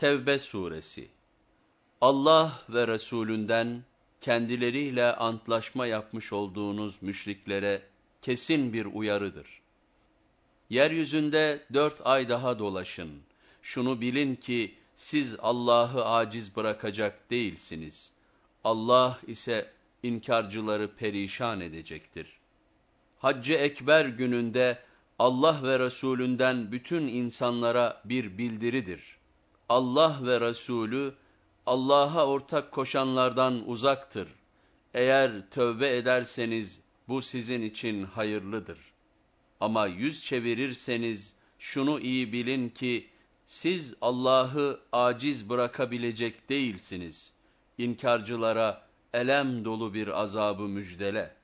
Tevbe suresi Allah ve Resulünden kendileriyle antlaşma yapmış olduğunuz müşriklere kesin bir uyarıdır. Yeryüzünde dört ay daha dolaşın. Şunu bilin ki siz Allah'ı aciz bırakacak değilsiniz. Allah ise inkarcıları perişan edecektir. Haccı Ekber gününde Allah ve Resulünden bütün insanlara bir bildiridir. Allah ve Resulü Allah'a ortak koşanlardan uzaktır. Eğer tövbe ederseniz bu sizin için hayırlıdır. Ama yüz çevirirseniz şunu iyi bilin ki siz Allah'ı aciz bırakabilecek değilsiniz. İnkarcılara elem dolu bir azabı müjdele.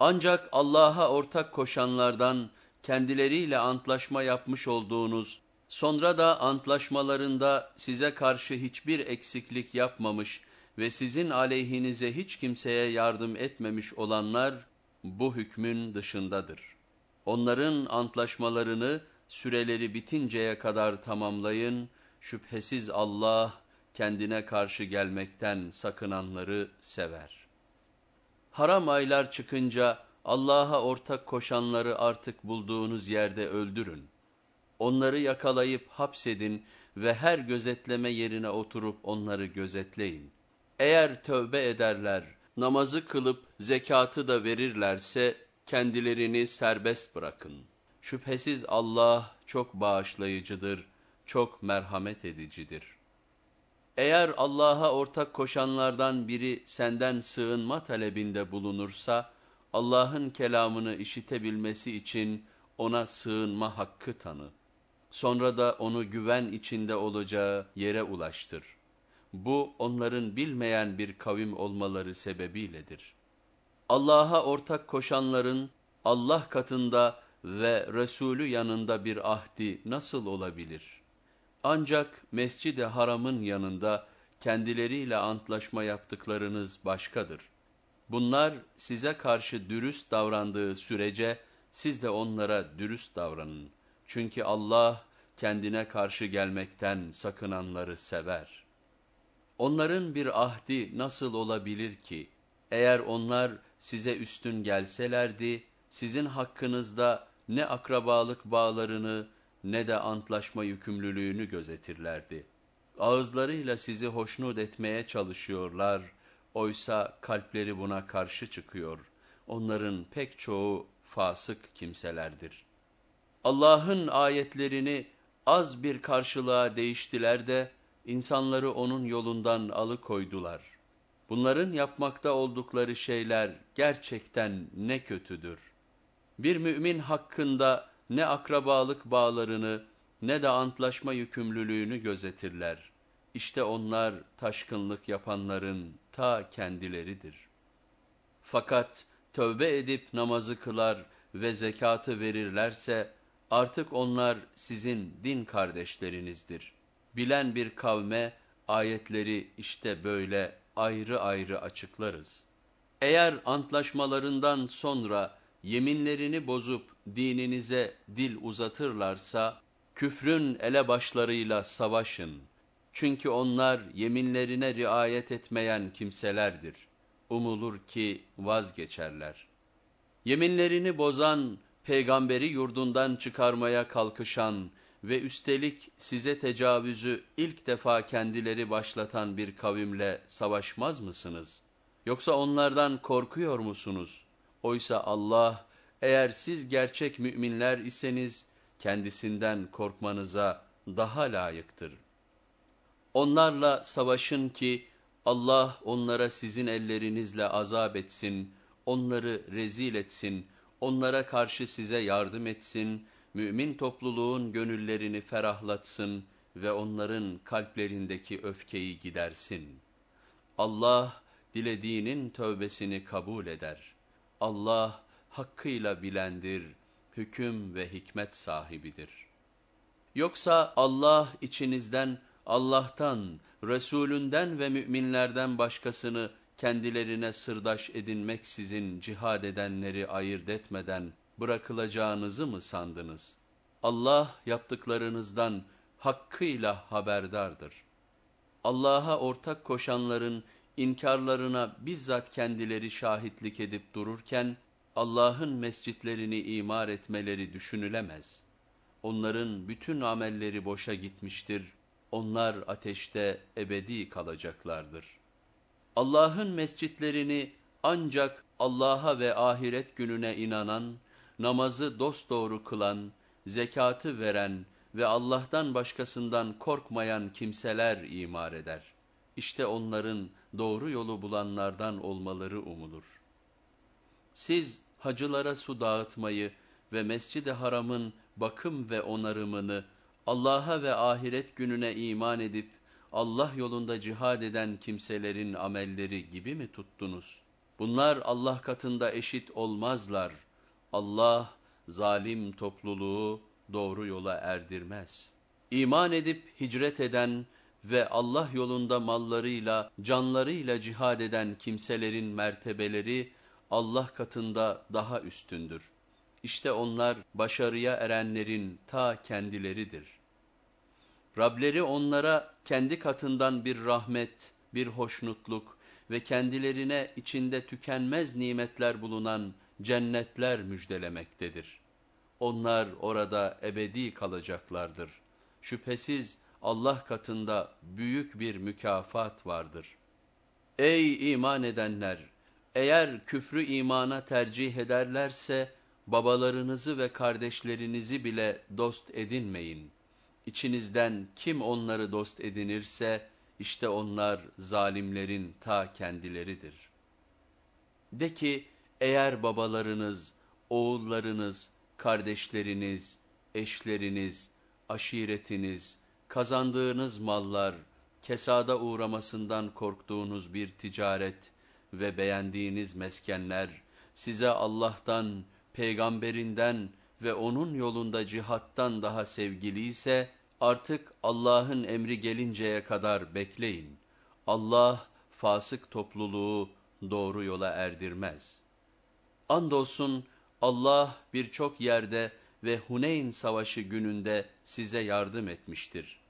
Ancak Allah'a ortak koşanlardan kendileriyle antlaşma yapmış olduğunuz, sonra da antlaşmalarında size karşı hiçbir eksiklik yapmamış ve sizin aleyhinize hiç kimseye yardım etmemiş olanlar bu hükmün dışındadır. Onların antlaşmalarını süreleri bitinceye kadar tamamlayın, şüphesiz Allah kendine karşı gelmekten sakınanları sever. Haram aylar çıkınca Allah'a ortak koşanları artık bulduğunuz yerde öldürün. Onları yakalayıp hapsedin ve her gözetleme yerine oturup onları gözetleyin. Eğer tövbe ederler, namazı kılıp zekatı da verirlerse kendilerini serbest bırakın. Şüphesiz Allah çok bağışlayıcıdır, çok merhamet edicidir. Eğer Allah'a ortak koşanlardan biri senden sığınma talebinde bulunursa, Allah'ın kelamını işitebilmesi için ona sığınma hakkı tanı. Sonra da onu güven içinde olacağı yere ulaştır. Bu onların bilmeyen bir kavim olmaları sebebiyledir. Allah'a ortak koşanların Allah katında ve Resulü yanında bir ahdi nasıl olabilir? Ancak Mescid-i Haram'ın yanında kendileriyle antlaşma yaptıklarınız başkadır. Bunlar size karşı dürüst davrandığı sürece siz de onlara dürüst davranın. Çünkü Allah kendine karşı gelmekten sakınanları sever. Onların bir ahdi nasıl olabilir ki? Eğer onlar size üstün gelselerdi, sizin hakkınızda ne akrabalık bağlarını ne de antlaşma yükümlülüğünü gözetirlerdi. Ağızlarıyla sizi hoşnut etmeye çalışıyorlar, oysa kalpleri buna karşı çıkıyor. Onların pek çoğu fasık kimselerdir. Allah'ın ayetlerini az bir karşılığa değiştiler de, insanları onun yolundan alıkoydular. Bunların yapmakta oldukları şeyler gerçekten ne kötüdür. Bir mümin hakkında ne akrabalık bağlarını ne de antlaşma yükümlülüğünü gözetirler. İşte onlar taşkınlık yapanların ta kendileridir. Fakat tövbe edip namazı kılar ve zekatı verirlerse artık onlar sizin din kardeşlerinizdir. Bilen bir kavme ayetleri işte böyle ayrı ayrı açıklarız. Eğer antlaşmalarından sonra yeminlerini bozup dininize dil uzatırlarsa, küfrün elebaşlarıyla savaşın. Çünkü onlar yeminlerine riayet etmeyen kimselerdir. Umulur ki vazgeçerler. Yeminlerini bozan, peygamberi yurdundan çıkarmaya kalkışan ve üstelik size tecavüzü ilk defa kendileri başlatan bir kavimle savaşmaz mısınız? Yoksa onlardan korkuyor musunuz? Oysa Allah, eğer siz gerçek müminler iseniz, kendisinden korkmanıza daha layıktır. Onlarla savaşın ki, Allah onlara sizin ellerinizle azap etsin, onları rezil etsin, onlara karşı size yardım etsin, mümin topluluğun gönüllerini ferahlatsın ve onların kalplerindeki öfkeyi gidersin. Allah, dilediğinin tövbesini kabul eder. Allah, hakkıyla bilendir, hüküm ve hikmet sahibidir. Yoksa Allah içinizden, Allah'tan, Resulünden ve müminlerden başkasını kendilerine sırdaş edinmeksizin cihad edenleri ayırt etmeden bırakılacağınızı mı sandınız? Allah yaptıklarınızdan hakkıyla haberdardır. Allah'a ortak koşanların inkarlarına bizzat kendileri şahitlik edip dururken, Allah'ın mescitlerini imar etmeleri düşünülemez. Onların bütün amelleri boşa gitmiştir, onlar ateşte ebedi kalacaklardır. Allah'ın mescitlerini ancak Allah'a ve ahiret gününe inanan, namazı dosdoğru kılan, zekatı veren ve Allah'tan başkasından korkmayan kimseler imar eder. İşte onların doğru yolu bulanlardan olmaları umulur. Siz hacılara su dağıtmayı ve Mescid-i Haram'ın bakım ve onarımını Allah'a ve ahiret gününe iman edip Allah yolunda cihad eden kimselerin amelleri gibi mi tuttunuz? Bunlar Allah katında eşit olmazlar. Allah zalim topluluğu doğru yola erdirmez. İman edip hicret eden ve Allah yolunda mallarıyla, canlarıyla cihad eden kimselerin mertebeleri Allah katında daha üstündür. İşte onlar başarıya erenlerin ta kendileridir. Rableri onlara kendi katından bir rahmet, bir hoşnutluk ve kendilerine içinde tükenmez nimetler bulunan cennetler müjdelemektedir. Onlar orada ebedi kalacaklardır. Şüphesiz Allah katında büyük bir mükafat vardır. Ey iman edenler! Eğer küfrü imana tercih ederlerse, babalarınızı ve kardeşlerinizi bile dost edinmeyin. İçinizden kim onları dost edinirse, işte onlar zalimlerin ta kendileridir. De ki, eğer babalarınız, oğullarınız, kardeşleriniz, eşleriniz, aşiretiniz, kazandığınız mallar, kesada uğramasından korktuğunuz bir ticaret ve beğendiğiniz meskenler, size Allah'tan, peygamberinden ve onun yolunda cihattan daha sevgiliyse, artık Allah'ın emri gelinceye kadar bekleyin. Allah, fasık topluluğu doğru yola erdirmez. Andolsun Allah birçok yerde ve Huneyn savaşı gününde size yardım etmiştir.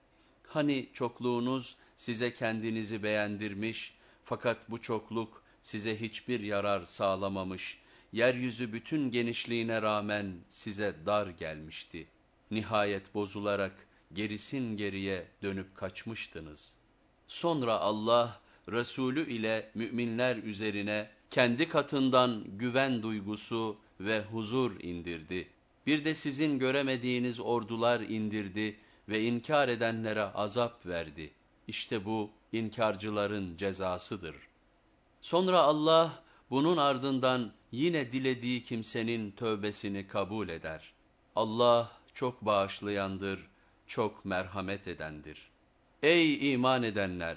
Hani çokluğunuz size kendinizi beğendirmiş, fakat bu çokluk size hiçbir yarar sağlamamış, yeryüzü bütün genişliğine rağmen size dar gelmişti. Nihayet bozularak gerisin geriye dönüp kaçmıştınız. Sonra Allah, Resulü ile müminler üzerine kendi katından güven duygusu ve huzur indirdi. Bir de sizin göremediğiniz ordular indirdi ve inkar edenlere azap verdi. İşte bu inkarcıların cezasıdır. Sonra Allah bunun ardından yine dilediği kimsenin tövbesini kabul eder. Allah çok bağışlayandır, çok merhamet edendir. Ey iman edenler!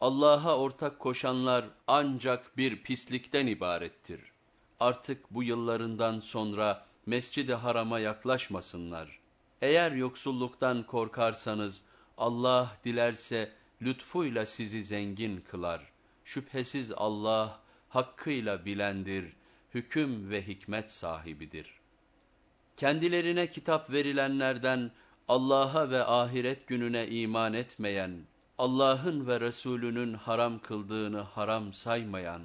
Allah'a ortak koşanlar ancak bir pislikten ibarettir. Artık bu yıllarından sonra Mescid-i Haram'a yaklaşmasınlar. Eğer yoksulluktan korkarsanız Allah dilerse lütfuyla sizi zengin kılar. Şüphesiz Allah hakkıyla bilendir, hüküm ve hikmet sahibidir. Kendilerine kitap verilenlerden Allah'a ve ahiret gününe iman etmeyen, Allah'ın ve Resulünün haram kıldığını haram saymayan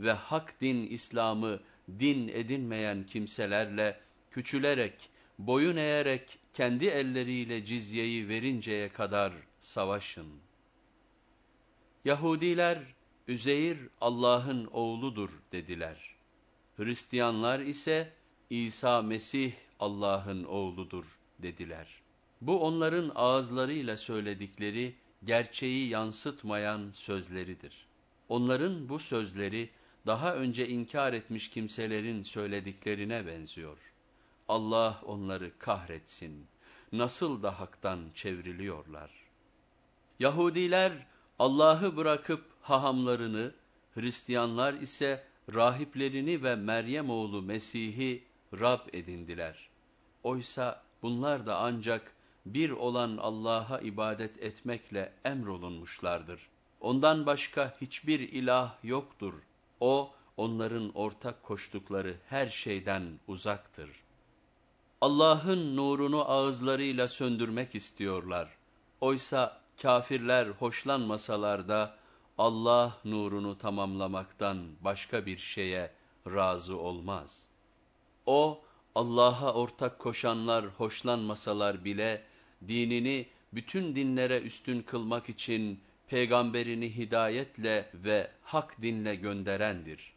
ve hak din İslam'ı din edinmeyen kimselerle küçülerek, boyun eğerek kendi elleriyle cizyeyi verinceye kadar savaşın. Yahudiler, Üzeyir Allah'ın oğludur dediler. Hristiyanlar ise İsa Mesih Allah'ın oğludur dediler. Bu onların ağızlarıyla söyledikleri, gerçeği yansıtmayan sözleridir. Onların bu sözleri daha önce inkar etmiş kimselerin söylediklerine benziyor. Allah onları kahretsin. Nasıl da haktan çevriliyorlar. Yahudiler Allah'ı bırakıp hahamlarını, Hristiyanlar ise rahiplerini ve Meryem oğlu Mesih'i Rab edindiler. Oysa bunlar da ancak bir olan Allah'a ibadet etmekle emrolunmuşlardır. Ondan başka hiçbir ilah yoktur. O, onların ortak koştukları her şeyden uzaktır. Allah'ın nurunu ağızlarıyla söndürmek istiyorlar. Oysa kafirler hoşlanmasalar da Allah nurunu tamamlamaktan başka bir şeye razı olmaz. O, Allah'a ortak koşanlar hoşlanmasalar bile, dinini bütün dinlere üstün kılmak için peygamberini hidayetle ve hak dinle gönderendir.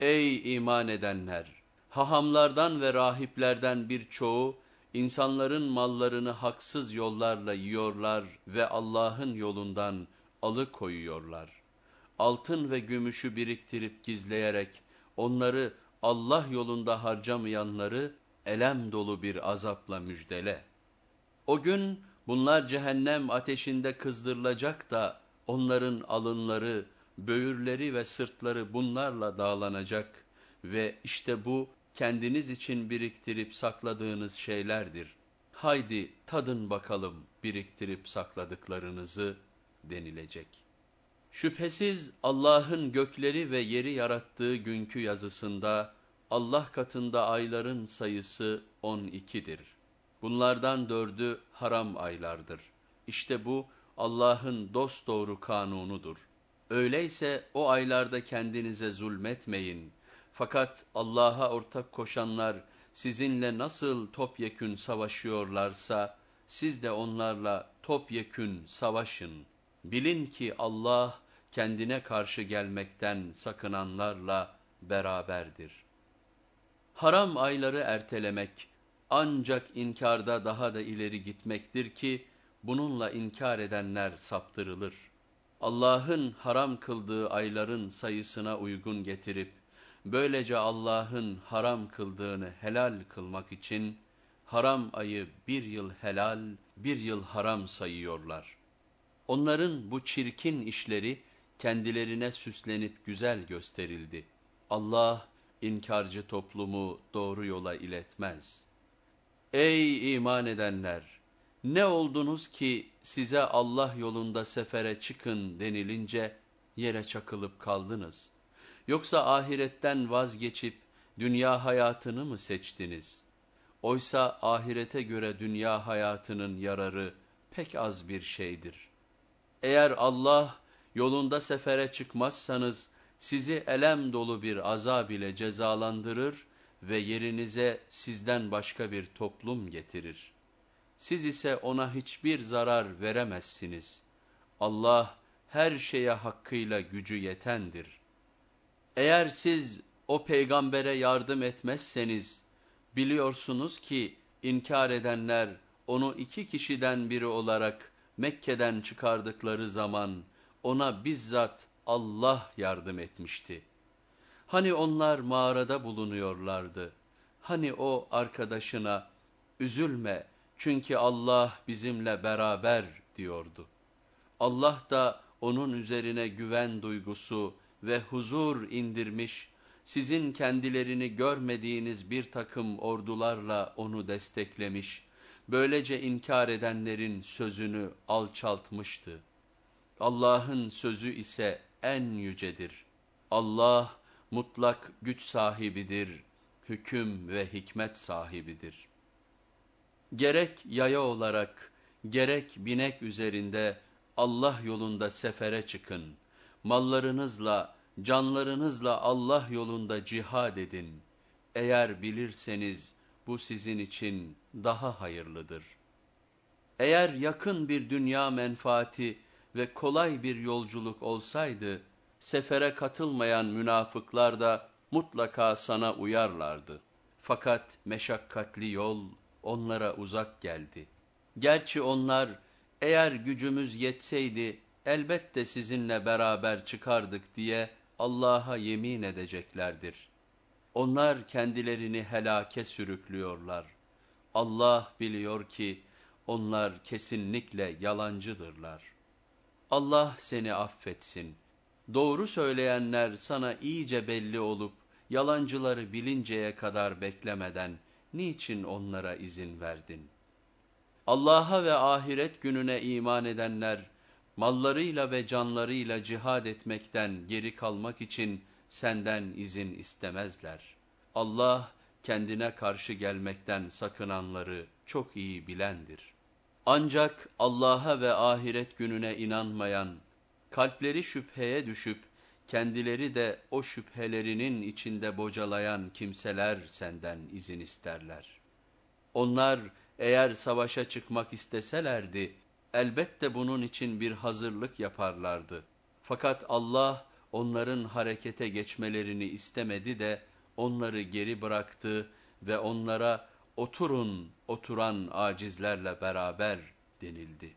Ey iman edenler! Hahamlardan ve rahiplerden birçoğu, insanların mallarını haksız yollarla yiyorlar ve Allah'ın yolundan alıkoyuyorlar. Altın ve gümüşü biriktirip gizleyerek, onları Allah yolunda harcamayanları elem dolu bir azapla müjdele. O gün bunlar cehennem ateşinde kızdırılacak da onların alınları, böğürleri ve sırtları bunlarla dağlanacak ve işte bu kendiniz için biriktirip sakladığınız şeylerdir. Haydi tadın bakalım biriktirip sakladıklarınızı denilecek. Şüphesiz Allah'ın gökleri ve yeri yarattığı günkü yazısında Allah katında ayların sayısı 12'dir. Bunlardan dördü haram aylardır. İşte bu Allah'ın dosdoğru kanunudur. Öyleyse o aylarda kendinize zulmetmeyin. Fakat Allah'a ortak koşanlar sizinle nasıl topyekün savaşıyorlarsa siz de onlarla topyekün savaşın. Bilin ki Allah kendine karşı gelmekten sakınanlarla beraberdir. Haram ayları ertelemek ancak inkarda daha da ileri gitmektir ki bununla inkar edenler saptırılır. Allah'ın haram kıldığı ayların sayısına uygun getirip böylece Allah'ın haram kıldığını helal kılmak için haram ayı bir yıl helal, bir yıl haram sayıyorlar. Onların bu çirkin işleri kendilerine süslenip güzel gösterildi. Allah inkarcı toplumu doğru yola iletmez. Ey iman edenler! Ne oldunuz ki size Allah yolunda sefere çıkın denilince yere çakılıp kaldınız? Yoksa ahiretten vazgeçip dünya hayatını mı seçtiniz? Oysa ahirete göre dünya hayatının yararı pek az bir şeydir. Eğer Allah yolunda sefere çıkmazsanız sizi elem dolu bir azab ile cezalandırır ve yerinize sizden başka bir toplum getirir. Siz ise ona hiçbir zarar veremezsiniz. Allah her şeye hakkıyla gücü yetendir. Eğer siz o peygambere yardım etmezseniz, biliyorsunuz ki inkar edenler onu iki kişiden biri olarak Mekke'den çıkardıkları zaman ona bizzat Allah yardım etmişti. Hani onlar mağarada bulunuyorlardı. Hani o arkadaşına üzülme çünkü Allah bizimle beraber diyordu. Allah da onun üzerine güven duygusu ve huzur indirmiş, sizin kendilerini görmediğiniz bir takım ordularla onu desteklemiş, böylece inkar edenlerin sözünü alçaltmıştı. Allah'ın sözü ise en yücedir. Allah mutlak güç sahibidir, hüküm ve hikmet sahibidir. Gerek yaya olarak, gerek binek üzerinde Allah yolunda sefere çıkın. Mallarınızla, canlarınızla Allah yolunda cihad edin. Eğer bilirseniz bu sizin için daha hayırlıdır. Eğer yakın bir dünya menfaati ve kolay bir yolculuk olsaydı, sefere katılmayan münafıklar da mutlaka sana uyarlardı. Fakat meşakkatli yol onlara uzak geldi. Gerçi onlar eğer gücümüz yetseydi elbette sizinle beraber çıkardık diye Allah'a yemin edeceklerdir. Onlar kendilerini helake sürüklüyorlar. Allah biliyor ki onlar kesinlikle yalancıdırlar. Allah seni affetsin. Doğru söyleyenler sana iyice belli olup yalancıları bilinceye kadar beklemeden niçin onlara izin verdin? Allah'a ve ahiret gününe iman edenler mallarıyla ve canlarıyla cihad etmekten geri kalmak için senden izin istemezler. Allah kendine karşı gelmekten sakınanları çok iyi bilendir. Ancak Allah'a ve ahiret gününe inanmayan, kalpleri şüpheye düşüp, kendileri de o şüphelerinin içinde bocalayan kimseler senden izin isterler. Onlar eğer savaşa çıkmak isteselerdi, elbette bunun için bir hazırlık yaparlardı. Fakat Allah onların harekete geçmelerini istemedi de onları geri bıraktı ve onlara oturun oturan acizlerle beraber denildi.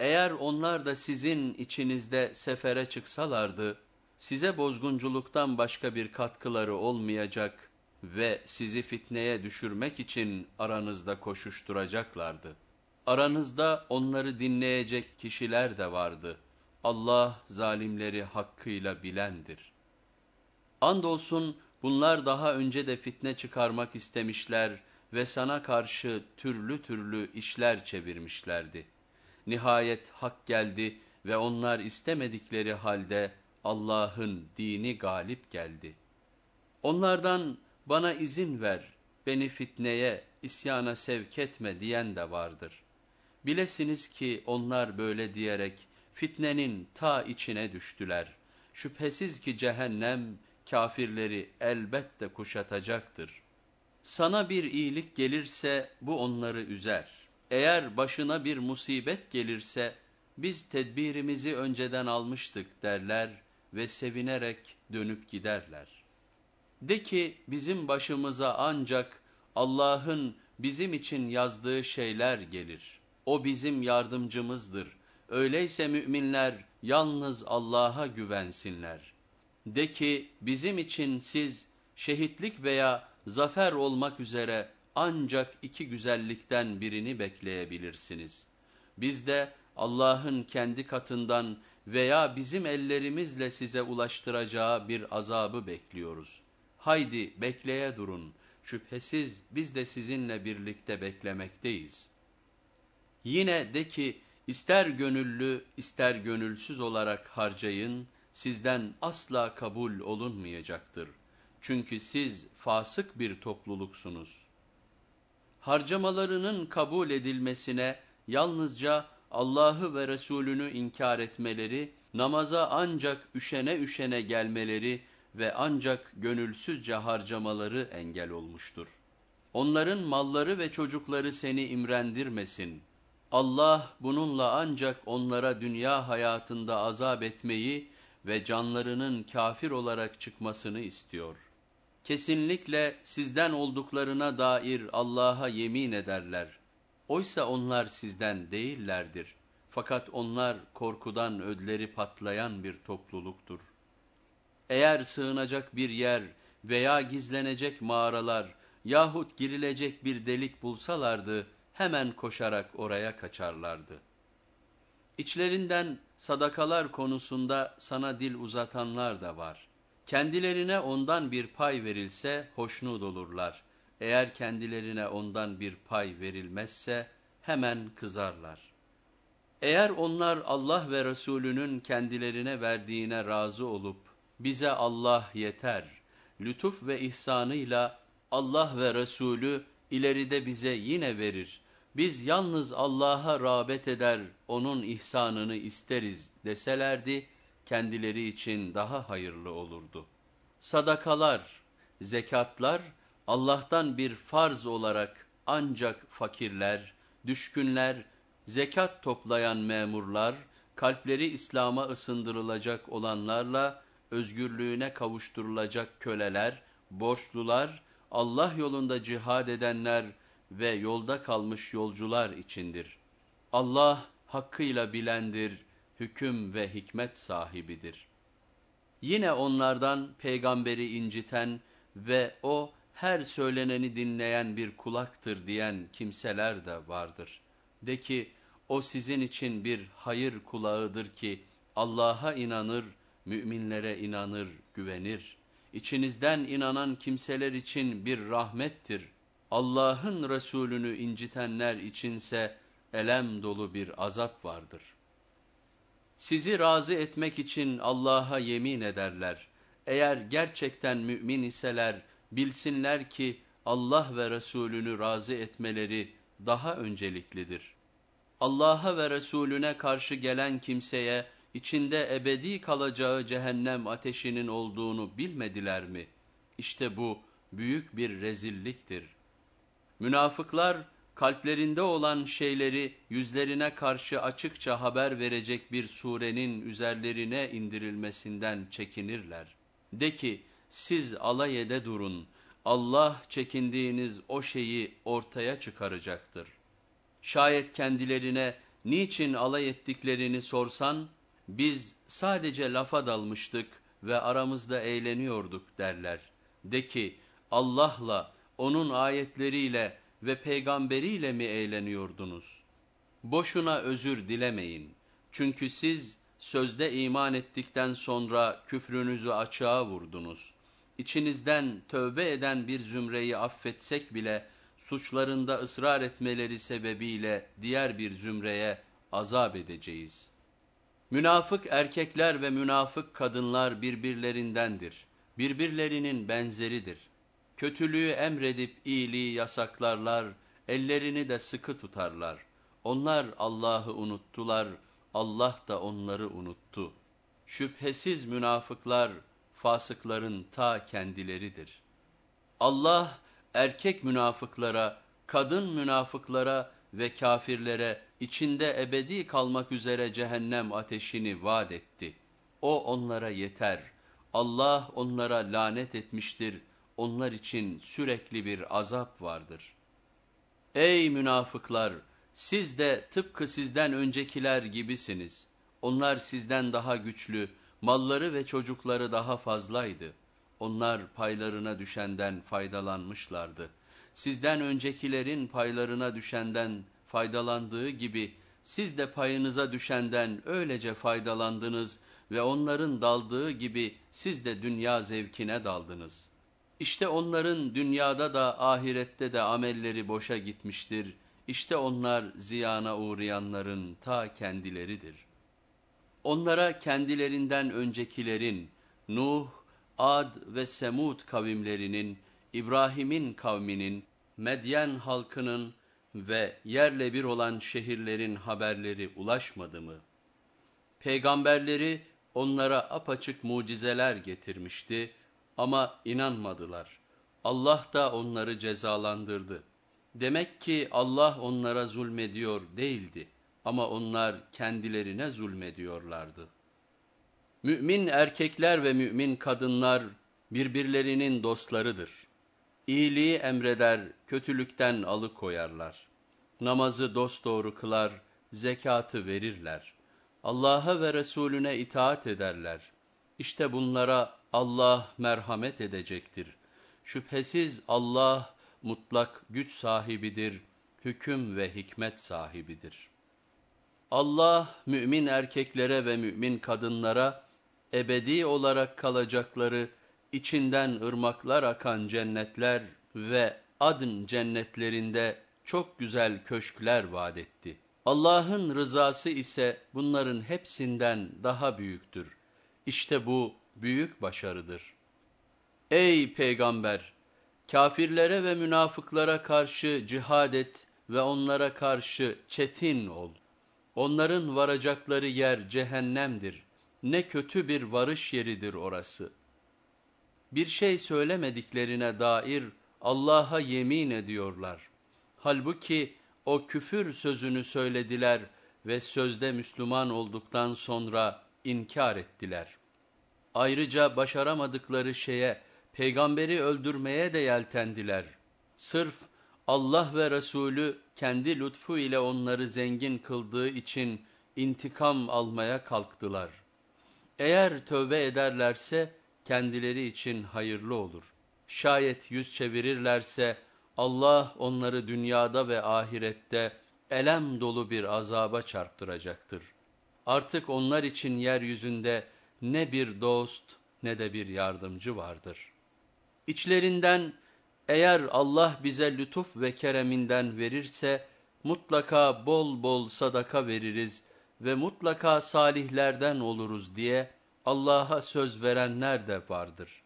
Eğer onlar da sizin içinizde sefere çıksalardı, size bozgunculuktan başka bir katkıları olmayacak ve sizi fitneye düşürmek için aranızda koşuşturacaklardı. Aranızda onları dinleyecek kişiler de vardı. Allah zalimleri hakkıyla bilendir. Andolsun bunlar daha önce de fitne çıkarmak istemişler ve sana karşı türlü türlü işler çevirmişlerdi. Nihayet hak geldi ve onlar istemedikleri halde Allah'ın dini galip geldi. Onlardan bana izin ver, beni fitneye, isyana sevk etme diyen de vardır. Bilesiniz ki onlar böyle diyerek fitnenin ta içine düştüler. Şüphesiz ki cehennem kafirleri elbette kuşatacaktır. Sana bir iyilik gelirse bu onları üzer. Eğer başına bir musibet gelirse biz tedbirimizi önceden almıştık derler ve sevinerek dönüp giderler. De ki bizim başımıza ancak Allah'ın bizim için yazdığı şeyler gelir. O bizim yardımcımızdır. Öyleyse müminler yalnız Allah'a güvensinler. De ki bizim için siz şehitlik veya zafer olmak üzere ancak iki güzellikten birini bekleyebilirsiniz. Biz de Allah'ın kendi katından veya bizim ellerimizle size ulaştıracağı bir azabı bekliyoruz. Haydi bekleye durun, şüphesiz biz de sizinle birlikte beklemekteyiz. Yine de ki ister gönüllü ister gönülsüz olarak harcayın, sizden asla kabul olunmayacaktır. Çünkü siz fasık bir topluluksunuz. Harcamalarının kabul edilmesine yalnızca Allah'ı ve Resulünü inkar etmeleri, namaza ancak üşene üşene gelmeleri ve ancak gönülsüzce harcamaları engel olmuştur. Onların malları ve çocukları seni imrendirmesin. Allah bununla ancak onlara dünya hayatında azap etmeyi ve canlarının kafir olarak çıkmasını istiyor. Kesinlikle sizden olduklarına dair Allah'a yemin ederler. Oysa onlar sizden değillerdir. Fakat onlar korkudan ödleri patlayan bir topluluktur. Eğer sığınacak bir yer veya gizlenecek mağaralar yahut girilecek bir delik bulsalardı, hemen koşarak oraya kaçarlardı. İçlerinden sadakalar konusunda sana dil uzatanlar da var. Kendilerine ondan bir pay verilse hoşnut olurlar. Eğer kendilerine ondan bir pay verilmezse hemen kızarlar. Eğer onlar Allah ve Resulünün kendilerine verdiğine razı olup, bize Allah yeter, lütuf ve ihsanıyla Allah ve Resulü ileride bize yine verir. Biz yalnız Allah'a rağbet eder, onun ihsanını isteriz deselerdi, kendileri için daha hayırlı olurdu. Sadakalar, zekatlar, Allah'tan bir farz olarak ancak fakirler, düşkünler, zekat toplayan memurlar, kalpleri İslam'a ısındırılacak olanlarla, özgürlüğüne kavuşturulacak köleler, borçlular, Allah yolunda cihad edenler ve yolda kalmış yolcular içindir. Allah hakkıyla bilendir, hüküm ve hikmet sahibidir. Yine onlardan peygamberi inciten ve o her söyleneni dinleyen bir kulaktır diyen kimseler de vardır. De ki o sizin için bir hayır kulağıdır ki Allah'a inanır, müminlere inanır, güvenir. İçinizden inanan kimseler için bir rahmettir. Allah'ın Resulünü incitenler içinse elem dolu bir azap vardır. Sizi razı etmek için Allah'a yemin ederler. Eğer gerçekten mümin iseler bilsinler ki Allah ve Resulünü razı etmeleri daha önceliklidir. Allah'a ve Resulüne karşı gelen kimseye içinde ebedi kalacağı cehennem ateşinin olduğunu bilmediler mi? İşte bu büyük bir rezilliktir. Münafıklar kalplerinde olan şeyleri yüzlerine karşı açıkça haber verecek bir surenin üzerlerine indirilmesinden çekinirler. De ki siz alay ede durun, Allah çekindiğiniz o şeyi ortaya çıkaracaktır. Şayet kendilerine niçin alay ettiklerini sorsan, biz sadece lafa dalmıştık ve aramızda eğleniyorduk derler. De ki Allah'la, onun ayetleriyle ve peygamberiyle mi eğleniyordunuz? Boşuna özür dilemeyin. Çünkü siz sözde iman ettikten sonra küfrünüzü açığa vurdunuz. İçinizden tövbe eden bir zümreyi affetsek bile suçlarında ısrar etmeleri sebebiyle diğer bir zümreye azap edeceğiz. Münafık erkekler ve münafık kadınlar birbirlerindendir. Birbirlerinin benzeridir. Kötülüğü emredip iyiliği yasaklarlar, ellerini de sıkı tutarlar. Onlar Allah'ı unuttular, Allah da onları unuttu. Şüphesiz münafıklar, fasıkların ta kendileridir. Allah, erkek münafıklara, kadın münafıklara ve kafirlere içinde ebedi kalmak üzere cehennem ateşini vaat etti. O onlara yeter. Allah onlara lanet etmiştir. Onlar için sürekli bir azap vardır. Ey münafıklar! Siz de tıpkı sizden öncekiler gibisiniz. Onlar sizden daha güçlü, malları ve çocukları daha fazlaydı. Onlar paylarına düşenden faydalanmışlardı. Sizden öncekilerin paylarına düşenden faydalandığı gibi siz de payınıza düşenden öylece faydalandınız ve onların daldığı gibi siz de dünya zevkine daldınız. İşte onların dünyada da ahirette de amelleri boşa gitmiştir. İşte onlar ziyana uğrayanların ta kendileridir. Onlara kendilerinden öncekilerin, Nuh, Ad ve Semud kavimlerinin, İbrahim'in kavminin, Medyen halkının ve yerle bir olan şehirlerin haberleri ulaşmadı mı? Peygamberleri onlara apaçık mucizeler getirmişti ama inanmadılar. Allah da onları cezalandırdı. Demek ki Allah onlara zulmediyor değildi ama onlar kendilerine zulmediyorlardı. Mümin erkekler ve mümin kadınlar birbirlerinin dostlarıdır. İyiliği emreder, kötülükten alıkoyarlar. Namazı dosdoğru kılar, zekatı verirler. Allah'a ve Resulüne itaat ederler. İşte bunlara Allah merhamet edecektir. Şüphesiz Allah mutlak güç sahibidir, hüküm ve hikmet sahibidir. Allah mümin erkeklere ve mümin kadınlara ebedi olarak kalacakları içinden ırmaklar akan cennetler ve adın cennetlerinde çok güzel köşkler vaat etti. Allah'ın rızası ise bunların hepsinden daha büyüktür. İşte bu büyük başarıdır. Ey peygamber! Kafirlere ve münafıklara karşı cihad et ve onlara karşı çetin ol. Onların varacakları yer cehennemdir. Ne kötü bir varış yeridir orası. Bir şey söylemediklerine dair Allah'a yemin ediyorlar. Halbuki o küfür sözünü söylediler ve sözde Müslüman olduktan sonra inkar ettiler. Ayrıca başaramadıkları şeye, peygamberi öldürmeye de yeltendiler. Sırf Allah ve Resulü kendi lütfu ile onları zengin kıldığı için intikam almaya kalktılar. Eğer tövbe ederlerse kendileri için hayırlı olur. Şayet yüz çevirirlerse Allah onları dünyada ve ahirette elem dolu bir azaba çarptıracaktır. Artık onlar için yeryüzünde ne bir dost ne de bir yardımcı vardır. İçlerinden eğer Allah bize lütuf ve kereminden verirse mutlaka bol bol sadaka veririz ve mutlaka salihlerden oluruz diye Allah'a söz verenler de vardır.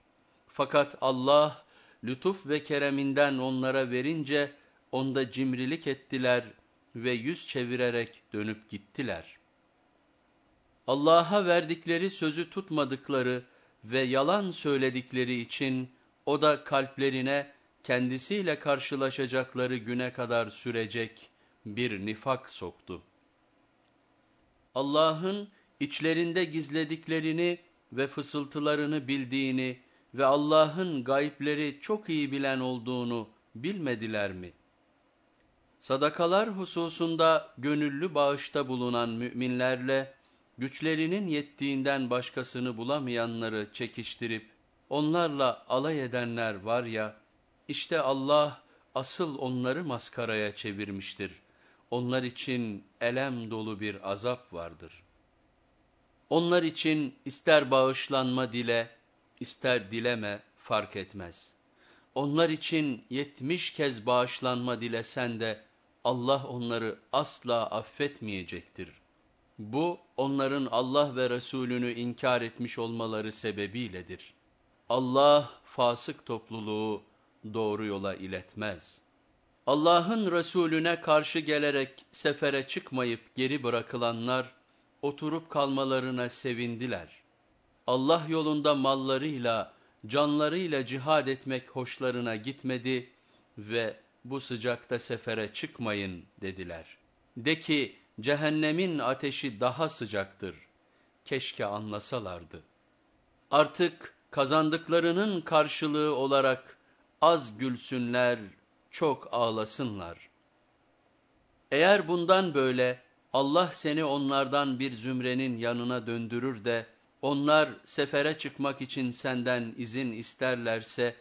Fakat Allah lütuf ve kereminden onlara verince onda cimrilik ettiler ve yüz çevirerek dönüp gittiler. Allah'a verdikleri sözü tutmadıkları ve yalan söyledikleri için o da kalplerine kendisiyle karşılaşacakları güne kadar sürecek bir nifak soktu. Allah'ın içlerinde gizlediklerini ve fısıltılarını bildiğini ve Allah'ın gayipleri çok iyi bilen olduğunu bilmediler mi? Sadakalar hususunda gönüllü bağışta bulunan müminlerle, güçlerinin yettiğinden başkasını bulamayanları çekiştirip, onlarla alay edenler var ya, işte Allah asıl onları maskaraya çevirmiştir. Onlar için elem dolu bir azap vardır. Onlar için ister bağışlanma dile, ister dileme fark etmez. Onlar için yetmiş kez bağışlanma dilesen de Allah onları asla affetmeyecektir. Bu onların Allah ve Resulünü inkar etmiş olmaları sebebiyledir. Allah fasık topluluğu doğru yola iletmez. Allah'ın Resulüne karşı gelerek sefere çıkmayıp geri bırakılanlar, oturup kalmalarına sevindiler. Allah yolunda mallarıyla, canlarıyla cihad etmek hoşlarına gitmedi ve bu sıcakta sefere çıkmayın dediler. De ki cehennemin ateşi daha sıcaktır. Keşke anlasalardı. Artık kazandıklarının karşılığı olarak az gülsünler, çok ağlasınlar. Eğer bundan böyle Allah seni onlardan bir zümrenin yanına döndürür de, onlar sefere çıkmak için senden izin isterlerse,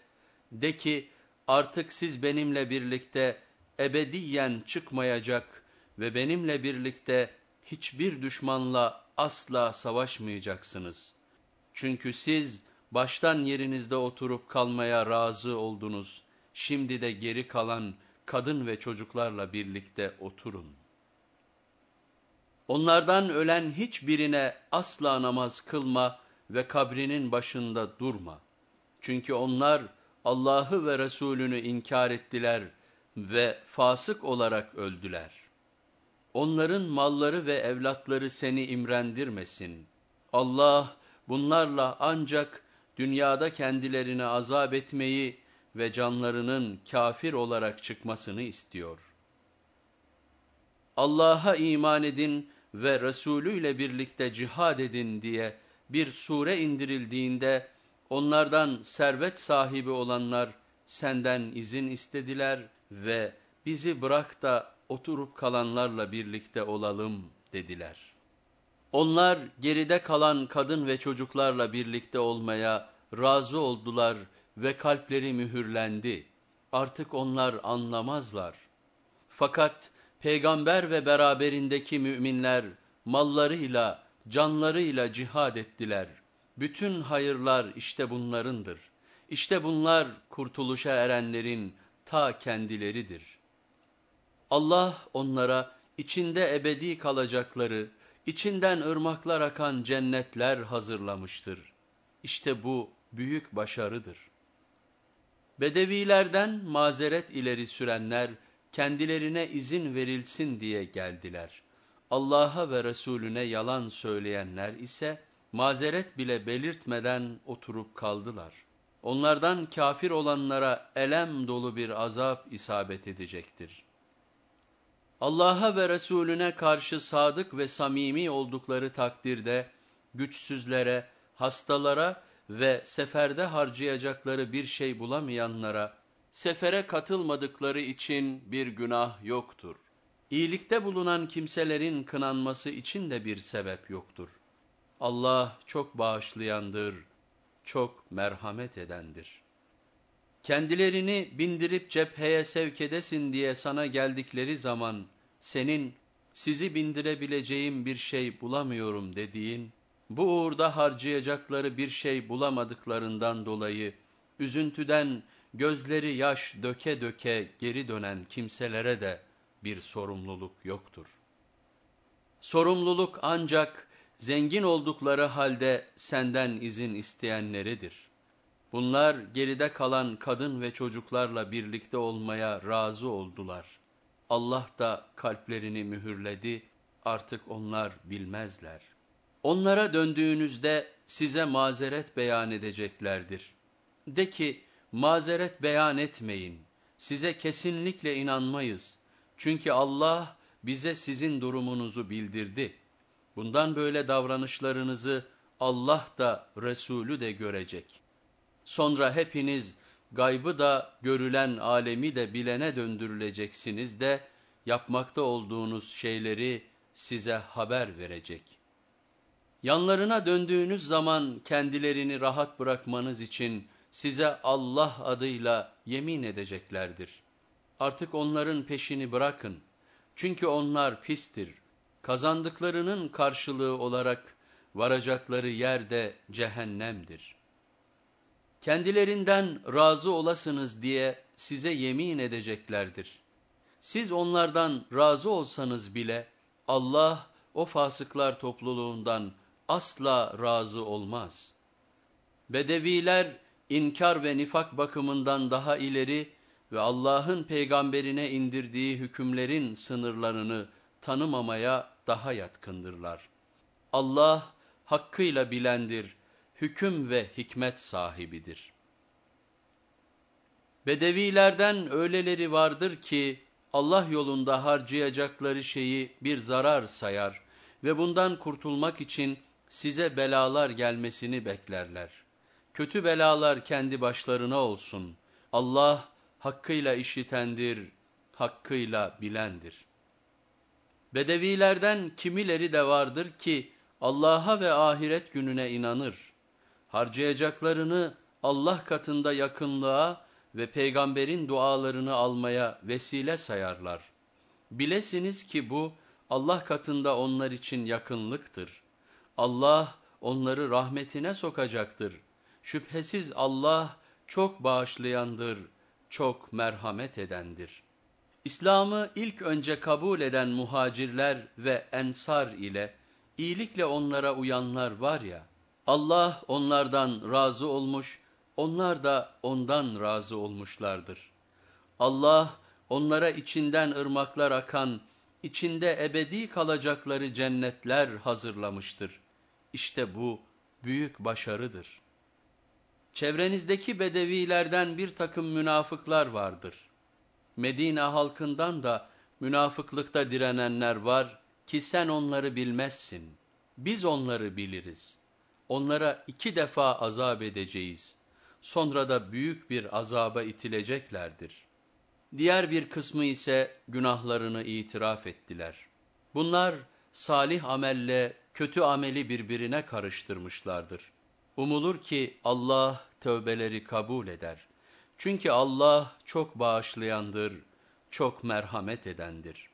de ki artık siz benimle birlikte ebediyen çıkmayacak ve benimle birlikte hiçbir düşmanla asla savaşmayacaksınız. Çünkü siz baştan yerinizde oturup kalmaya razı oldunuz. Şimdi de geri kalan kadın ve çocuklarla birlikte oturun. Onlardan ölen hiçbirine asla namaz kılma ve kabrinin başında durma. Çünkü onlar Allah'ı ve Resulünü inkar ettiler ve fasık olarak öldüler. Onların malları ve evlatları seni imrendirmesin. Allah bunlarla ancak dünyada kendilerini azap etmeyi ve canlarının kafir olarak çıkmasını istiyor. Allah'a iman edin ve Resulü ile birlikte cihad edin diye bir sure indirildiğinde onlardan servet sahibi olanlar senden izin istediler ve bizi bırak da oturup kalanlarla birlikte olalım dediler. Onlar geride kalan kadın ve çocuklarla birlikte olmaya razı oldular ve kalpleri mühürlendi. Artık onlar anlamazlar. Fakat peygamber ve beraberindeki müminler mallarıyla, canlarıyla cihad ettiler. Bütün hayırlar işte bunlarındır. İşte bunlar kurtuluşa erenlerin ta kendileridir. Allah onlara içinde ebedi kalacakları, içinden ırmaklar akan cennetler hazırlamıştır. İşte bu büyük başarıdır. Bedevilerden mazeret ileri sürenler, kendilerine izin verilsin diye geldiler. Allah'a ve Resulüne yalan söyleyenler ise mazeret bile belirtmeden oturup kaldılar. Onlardan kafir olanlara elem dolu bir azap isabet edecektir. Allah'a ve Resulüne karşı sadık ve samimi oldukları takdirde güçsüzlere, hastalara ve seferde harcayacakları bir şey bulamayanlara, sefere katılmadıkları için bir günah yoktur. İyilikte bulunan kimselerin kınanması için de bir sebep yoktur. Allah çok bağışlayandır, çok merhamet edendir. Kendilerini bindirip cepheye sevk edesin diye sana geldikleri zaman, senin sizi bindirebileceğim bir şey bulamıyorum dediğin, bu uğurda harcayacakları bir şey bulamadıklarından dolayı, üzüntüden gözleri yaş döke döke geri dönen kimselere de bir sorumluluk yoktur. Sorumluluk ancak zengin oldukları halde senden izin isteyenleridir. Bunlar geride kalan kadın ve çocuklarla birlikte olmaya razı oldular. Allah da kalplerini mühürledi, artık onlar bilmezler. Onlara döndüğünüzde size mazeret beyan edeceklerdir. De ki, mazeret beyan etmeyin, size kesinlikle inanmayız. Çünkü Allah bize sizin durumunuzu bildirdi. Bundan böyle davranışlarınızı Allah da Resulü de görecek. Sonra hepiniz gaybı da görülen alemi de bilene döndürüleceksiniz de yapmakta olduğunuz şeyleri size haber verecek. Yanlarına döndüğünüz zaman kendilerini rahat bırakmanız için size Allah adıyla yemin edeceklerdir. Artık onların peşini bırakın. Çünkü onlar pistir. Kazandıklarının karşılığı olarak varacakları yer de cehennemdir. Kendilerinden razı olasınız diye size yemin edeceklerdir. Siz onlardan razı olsanız bile Allah o fasıklar topluluğundan asla razı olmaz. Bedeviler inkar ve nifak bakımından daha ileri ve Allah'ın peygamberine indirdiği hükümlerin sınırlarını tanımamaya daha yatkındırlar. Allah hakkıyla bilendir, hüküm ve hikmet sahibidir. Bedevilerden öyleleri vardır ki Allah yolunda harcayacakları şeyi bir zarar sayar ve bundan kurtulmak için size belalar gelmesini beklerler. Kötü belalar kendi başlarına olsun. Allah hakkıyla işitendir, hakkıyla bilendir. Bedevilerden kimileri de vardır ki Allah'a ve ahiret gününe inanır. Harcayacaklarını Allah katında yakınlığa ve peygamberin dualarını almaya vesile sayarlar. Bilesiniz ki bu Allah katında onlar için yakınlıktır. Allah onları rahmetine sokacaktır. Şüphesiz Allah çok bağışlayandır, çok merhamet edendir. İslam'ı ilk önce kabul eden muhacirler ve ensar ile iyilikle onlara uyanlar var ya, Allah onlardan razı olmuş, onlar da ondan razı olmuşlardır. Allah onlara içinden ırmaklar akan, içinde ebedi kalacakları cennetler hazırlamıştır. İşte bu büyük başarıdır. Çevrenizdeki bedevilerden bir takım münafıklar vardır. Medine halkından da münafıklıkta direnenler var ki sen onları bilmezsin. Biz onları biliriz. Onlara iki defa azap edeceğiz. Sonra da büyük bir azaba itileceklerdir. Diğer bir kısmı ise günahlarını itiraf ettiler. Bunlar salih amelle kötü ameli birbirine karıştırmışlardır. Umulur ki Allah tövbeleri kabul eder. Çünkü Allah çok bağışlayandır, çok merhamet edendir.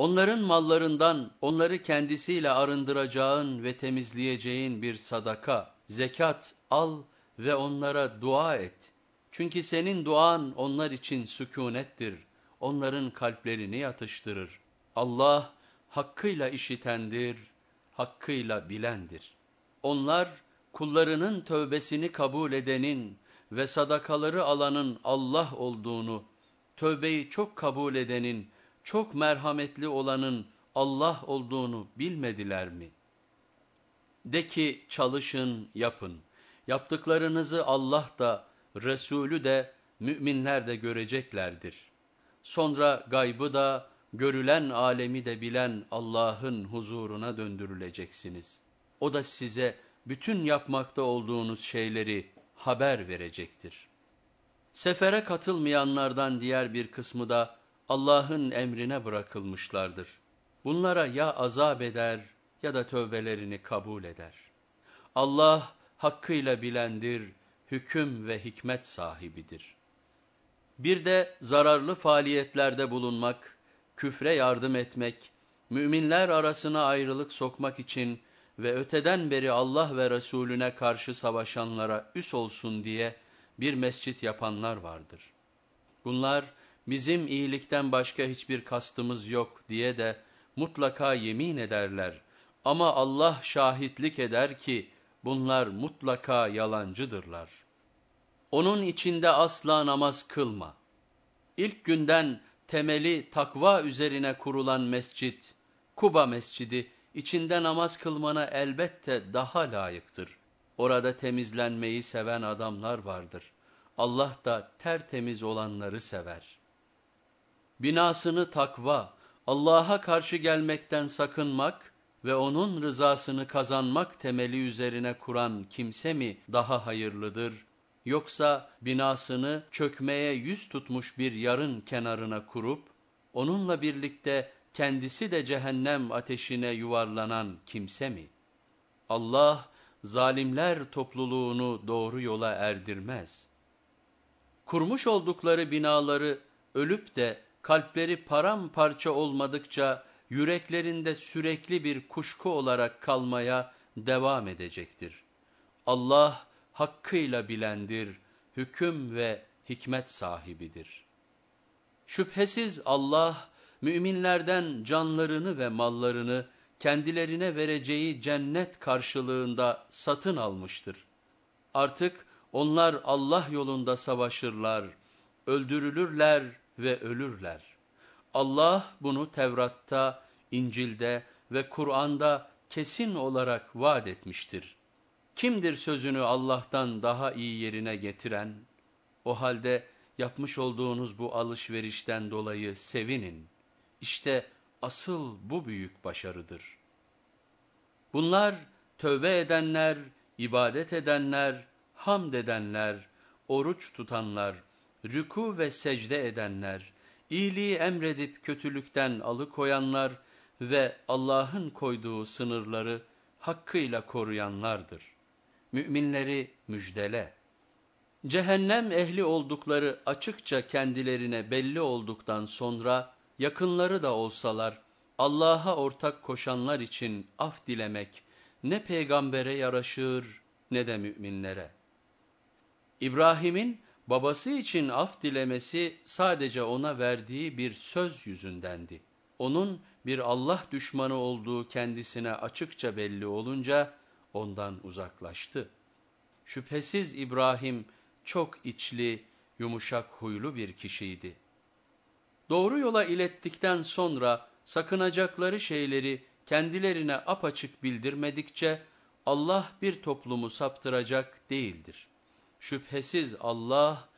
Onların mallarından onları kendisiyle arındıracağın ve temizleyeceğin bir sadaka, zekat al ve onlara dua et. Çünkü senin duan onlar için sükunettir, onların kalplerini yatıştırır. Allah hakkıyla işitendir, hakkıyla bilendir. Onlar kullarının tövbesini kabul edenin ve sadakaları alanın Allah olduğunu, tövbeyi çok kabul edenin, çok merhametli olanın Allah olduğunu bilmediler mi? De ki çalışın, yapın. Yaptıklarınızı Allah da, Resulü de, müminler de göreceklerdir. Sonra gaybı da, görülen alemi de bilen Allah'ın huzuruna döndürüleceksiniz. O da size bütün yapmakta olduğunuz şeyleri haber verecektir. Sefere katılmayanlardan diğer bir kısmı da Allah'ın emrine bırakılmışlardır. Bunlara ya azap eder ya da tövbelerini kabul eder. Allah hakkıyla bilendir, hüküm ve hikmet sahibidir. Bir de zararlı faaliyetlerde bulunmak, küfre yardım etmek, müminler arasına ayrılık sokmak için ve öteden beri Allah ve Resulüne karşı savaşanlara üs olsun diye bir mescit yapanlar vardır. Bunlar bizim iyilikten başka hiçbir kastımız yok diye de mutlaka yemin ederler. Ama Allah şahitlik eder ki bunlar mutlaka yalancıdırlar. Onun içinde asla namaz kılma. İlk günden temeli takva üzerine kurulan mescit, Kuba mescidi, içinde namaz kılmana elbette daha layıktır. Orada temizlenmeyi seven adamlar vardır. Allah da tertemiz olanları sever. Binasını takva, Allah'a karşı gelmekten sakınmak ve onun rızasını kazanmak temeli üzerine kuran kimse mi daha hayırlıdır? Yoksa binasını çökmeye yüz tutmuş bir yarın kenarına kurup, onunla birlikte kendisi de cehennem ateşine yuvarlanan kimse mi? Allah, zalimler topluluğunu doğru yola erdirmez. Kurmuş oldukları binaları ölüp de kalpleri paramparça olmadıkça yüreklerinde sürekli bir kuşku olarak kalmaya devam edecektir. Allah hakkıyla bilendir, hüküm ve hikmet sahibidir. Şüphesiz Allah, müminlerden canlarını ve mallarını kendilerine vereceği cennet karşılığında satın almıştır. Artık onlar Allah yolunda savaşırlar, öldürülürler ve ölürler. Allah bunu Tevrat'ta, İncil'de ve Kur'an'da kesin olarak vaat etmiştir. Kimdir sözünü Allah'tan daha iyi yerine getiren? O halde yapmış olduğunuz bu alışverişten dolayı sevinin. İşte asıl bu büyük başarıdır. Bunlar tövbe edenler, ibadet edenler, hamd edenler, oruç tutanlar, rüku ve secde edenler, iyiliği emredip kötülükten alıkoyanlar ve Allah'ın koyduğu sınırları hakkıyla koruyanlardır. Müminleri müjdele. Cehennem ehli oldukları açıkça kendilerine belli olduktan sonra yakınları da olsalar Allah'a ortak koşanlar için af dilemek ne peygambere yaraşır ne de müminlere. İbrahim'in babası için af dilemesi sadece ona verdiği bir söz yüzündendi. Onun bir Allah düşmanı olduğu kendisine açıkça belli olunca ondan uzaklaştı. Şüphesiz İbrahim çok içli, yumuşak huylu bir kişiydi. Doğru yola ilettikten sonra sakınacakları şeyleri kendilerine apaçık bildirmedikçe Allah bir toplumu saptıracak değildir. Şüphesiz Allah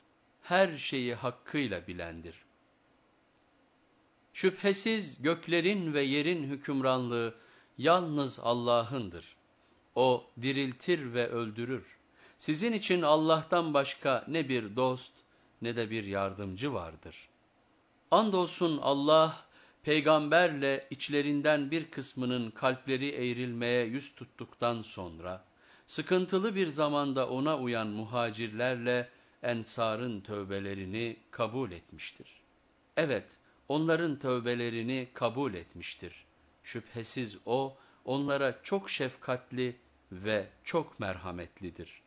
her şeyi hakkıyla bilendir. Şüphesiz göklerin ve yerin hükümranlığı yalnız Allah'ındır. O diriltir ve öldürür. Sizin için Allah'tan başka ne bir dost ne de bir yardımcı vardır. Andolsun Allah, peygamberle içlerinden bir kısmının kalpleri eğrilmeye yüz tuttuktan sonra, sıkıntılı bir zamanda ona uyan muhacirlerle ensarın tövbelerini kabul etmiştir. Evet, onların tövbelerini kabul etmiştir. Şüphesiz O, onlara çok şefkatli ve çok merhametlidir.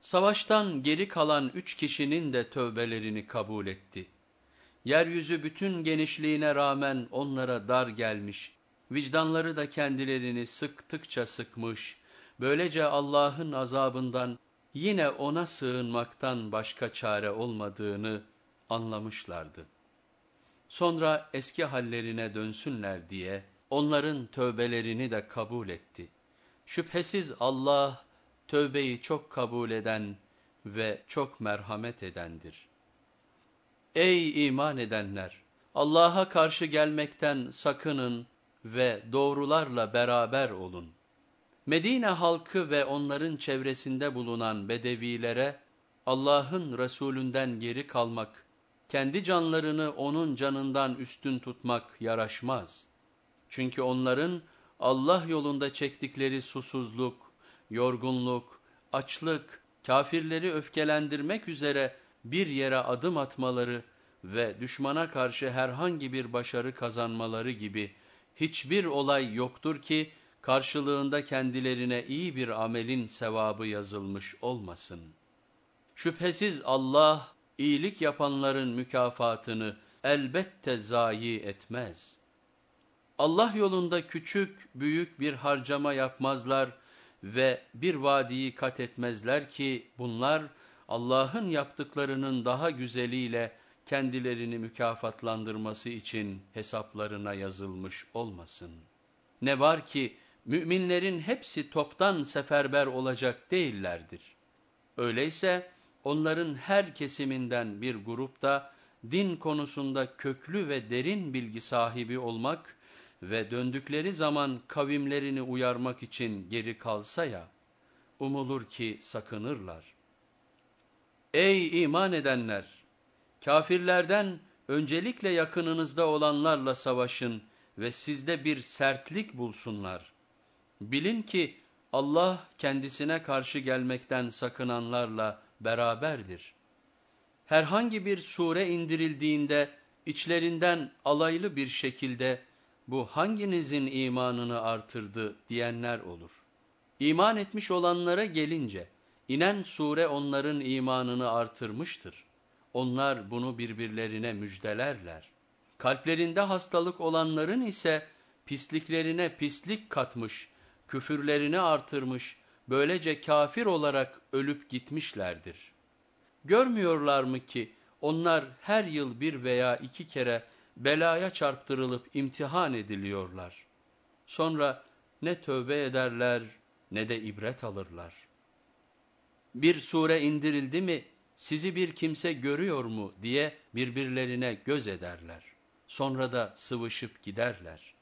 Savaştan geri kalan üç kişinin de tövbelerini kabul etti. Yeryüzü bütün genişliğine rağmen onlara dar gelmiş, vicdanları da kendilerini sıktıkça sıkmış, böylece Allah'ın azabından yine ona sığınmaktan başka çare olmadığını anlamışlardı. Sonra eski hallerine dönsünler diye onların tövbelerini de kabul etti. Şüphesiz Allah tövbeyi çok kabul eden ve çok merhamet edendir. Ey iman edenler! Allah'a karşı gelmekten sakının ve doğrularla beraber olun. Medine halkı ve onların çevresinde bulunan bedevilere Allah'ın Resulünden geri kalmak, kendi canlarını onun canından üstün tutmak yaraşmaz. Çünkü onların Allah yolunda çektikleri susuzluk, yorgunluk, açlık, kafirleri öfkelendirmek üzere bir yere adım atmaları ve düşmana karşı herhangi bir başarı kazanmaları gibi hiçbir olay yoktur ki karşılığında kendilerine iyi bir amelin sevabı yazılmış olmasın. Şüphesiz Allah iyilik yapanların mükafatını elbette zayi etmez. Allah yolunda küçük büyük bir harcama yapmazlar ve bir vadiyi kat etmezler ki bunlar Allah'ın yaptıklarının daha güzeliyle kendilerini mükafatlandırması için hesaplarına yazılmış olmasın. Ne var ki müminlerin hepsi toptan seferber olacak değillerdir. Öyleyse onların her kesiminden bir grupta din konusunda köklü ve derin bilgi sahibi olmak ve döndükleri zaman kavimlerini uyarmak için geri kalsa ya, umulur ki sakınırlar. Ey iman edenler! Kafirlerden öncelikle yakınınızda olanlarla savaşın ve sizde bir sertlik bulsunlar. Bilin ki Allah kendisine karşı gelmekten sakınanlarla beraberdir. Herhangi bir sure indirildiğinde içlerinden alaylı bir şekilde bu hanginizin imanını artırdı diyenler olur. İman etmiş olanlara gelince inen sure onların imanını artırmıştır. Onlar bunu birbirlerine müjdelerler. Kalplerinde hastalık olanların ise pisliklerine pislik katmış, küfürlerini artırmış, böylece kafir olarak ölüp gitmişlerdir. Görmüyorlar mı ki onlar her yıl bir veya iki kere belaya çarptırılıp imtihan ediliyorlar. Sonra ne tövbe ederler ne de ibret alırlar. Bir sure indirildi mi sizi bir kimse görüyor mu diye birbirlerine göz ederler. Sonra da sıvışıp giderler.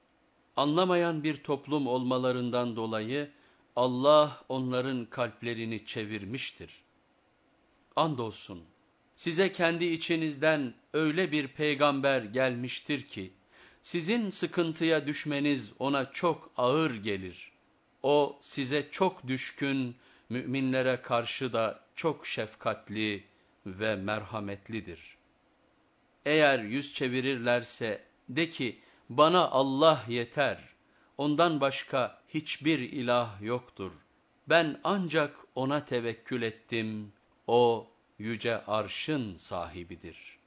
Anlamayan bir toplum olmalarından dolayı Allah onların kalplerini çevirmiştir. Andolsun size kendi içinizden öyle bir peygamber gelmiştir ki, sizin sıkıntıya düşmeniz ona çok ağır gelir. O size çok düşkün, müminlere karşı da çok şefkatli ve merhametlidir. Eğer yüz çevirirlerse de ki bana Allah yeter, ondan başka hiçbir ilah yoktur. Ben ancak ona tevekkül ettim, o yüce arşın sahibidir.''